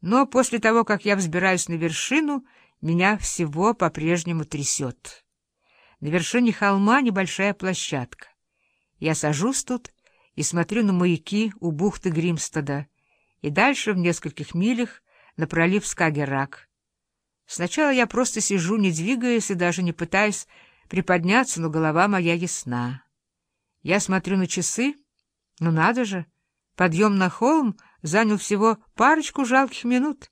Но после того, как я взбираюсь на вершину, меня всего по-прежнему трясет. На вершине холма небольшая площадка. Я сажусь тут и смотрю на маяки у бухты Гримстада и дальше в нескольких милях на пролив Скагеррак. Сначала я просто сижу, не двигаясь и даже не пытаясь приподняться, но голова моя ясна. Я смотрю на часы, ну надо же, подъем на холм занял всего парочку жалких минут,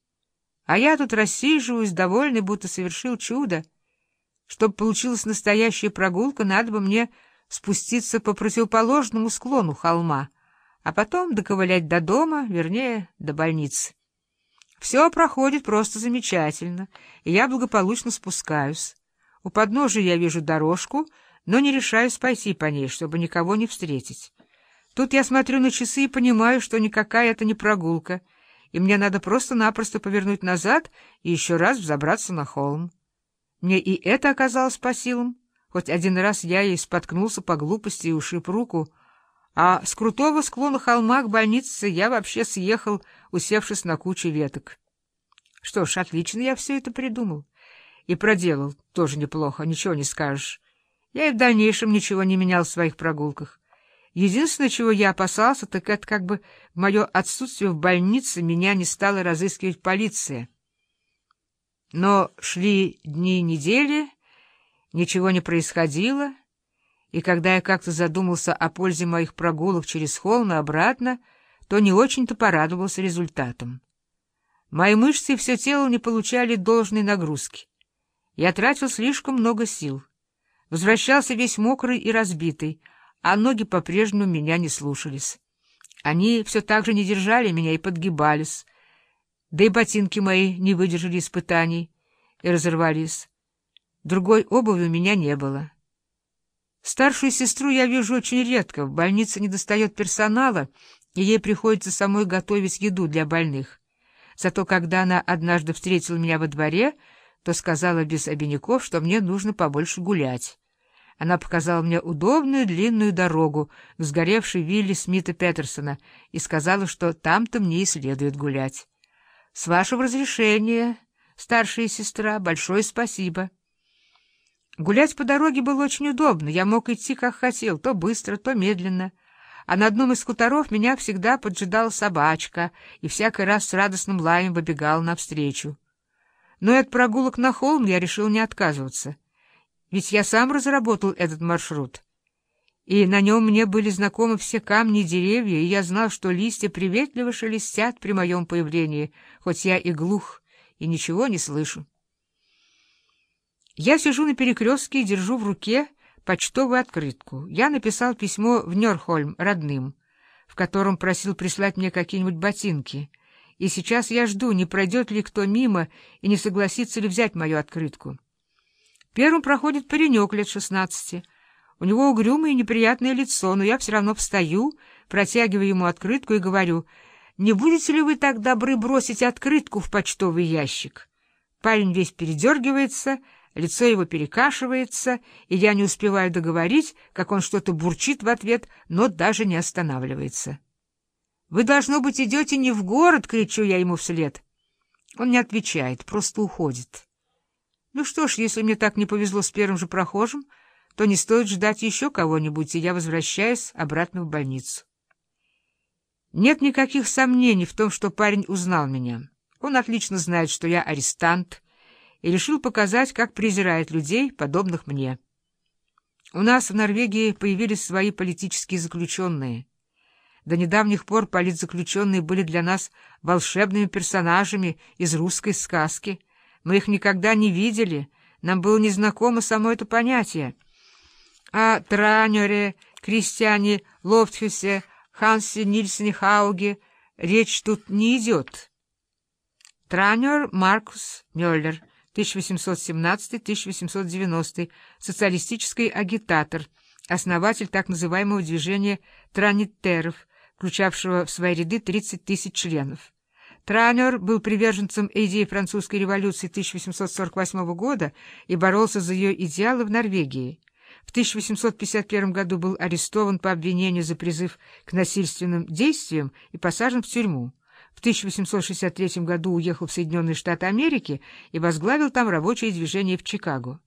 а я тут рассиживаюсь, довольный, будто совершил чудо. Чтобы получилась настоящая прогулка, надо бы мне спуститься по противоположному склону холма, а потом доковылять до дома, вернее, до больницы. Все проходит просто замечательно, и я благополучно спускаюсь. У подножия я вижу дорожку, но не решаюсь пойти по ней, чтобы никого не встретить. Тут я смотрю на часы и понимаю, что никакая это не прогулка, и мне надо просто-напросто повернуть назад и еще раз взобраться на холм. Мне и это оказалось по силам. Хоть один раз я ей споткнулся по глупости и ушиб руку, а с крутого склона холма к больнице я вообще съехал, усевшись на кучу веток. Что ж, отлично я все это придумал. И проделал тоже неплохо, ничего не скажешь. Я и в дальнейшем ничего не менял в своих прогулках. Единственное, чего я опасался, так это как бы в мое отсутствие в больнице меня не стала разыскивать полиция. Но шли дни и недели, ничего не происходило, и когда я как-то задумался о пользе моих прогулок через холм и обратно, то не очень-то порадовался результатом. Мои мышцы и все тело не получали должной нагрузки. Я тратил слишком много сил. Возвращался весь мокрый и разбитый, а ноги по-прежнему меня не слушались. Они все так же не держали меня и подгибались, да и ботинки мои не выдержали испытаний и разорвались. Другой обуви у меня не было. Старшую сестру я вижу очень редко, в больнице недостает персонала, и ей приходится самой готовить еду для больных. Зато когда она однажды встретила меня во дворе, то сказала без обиняков, что мне нужно побольше гулять. Она показала мне удобную длинную дорогу к сгоревшей вилле Смита Петерсона и сказала, что там-то мне и следует гулять. С вашего разрешения, старшая сестра, большое спасибо. Гулять по дороге было очень удобно. Я мог идти, как хотел, то быстро, то медленно. А на одном из хуторов меня всегда поджидала собачка и всякий раз с радостным лаем выбегала навстречу. Но и от прогулок на холм я решил не отказываться. Ведь я сам разработал этот маршрут. И на нем мне были знакомы все камни и деревья, и я знал, что листья приветливо шелестят при моем появлении, хоть я и глух, и ничего не слышу. Я сижу на перекрестке и держу в руке почтовую открытку. Я написал письмо в Нёрхольм родным, в котором просил прислать мне какие-нибудь ботинки. И сейчас я жду, не пройдет ли кто мимо и не согласится ли взять мою открытку. Первым проходит паренек лет шестнадцати. У него угрюмое и неприятное лицо, но я все равно встаю, протягиваю ему открытку и говорю, «Не будете ли вы так добры бросить открытку в почтовый ящик?» Парень весь передергивается, лицо его перекашивается, и я не успеваю договорить, как он что-то бурчит в ответ, но даже не останавливается. «Вы, должно быть, идете не в город!» — кричу я ему вслед. Он не отвечает, просто уходит. Ну что ж, если мне так не повезло с первым же прохожим, то не стоит ждать еще кого-нибудь, и я возвращаюсь обратно в больницу. Нет никаких сомнений в том, что парень узнал меня. Он отлично знает, что я арестант, и решил показать, как презирает людей, подобных мне. У нас в Норвегии появились свои политические заключенные. До недавних пор политзаключенные были для нас волшебными персонажами из русской сказки — мы их никогда не видели, нам было незнакомо само это понятие. О Транере, Кристиане Лофтхюсе, Хансе Нильсене Хауге речь тут не идет. Транер Маркус Мюллер, 1817-1890, социалистический агитатор, основатель так называемого движения Траниттеров, включавшего в свои ряды 30 тысяч членов. Транер был приверженцем идеи французской революции 1848 года и боролся за ее идеалы в Норвегии. В 1851 году был арестован по обвинению за призыв к насильственным действиям и посажен в тюрьму. В 1863 году уехал в Соединенные Штаты Америки и возглавил там рабочее движение в Чикаго.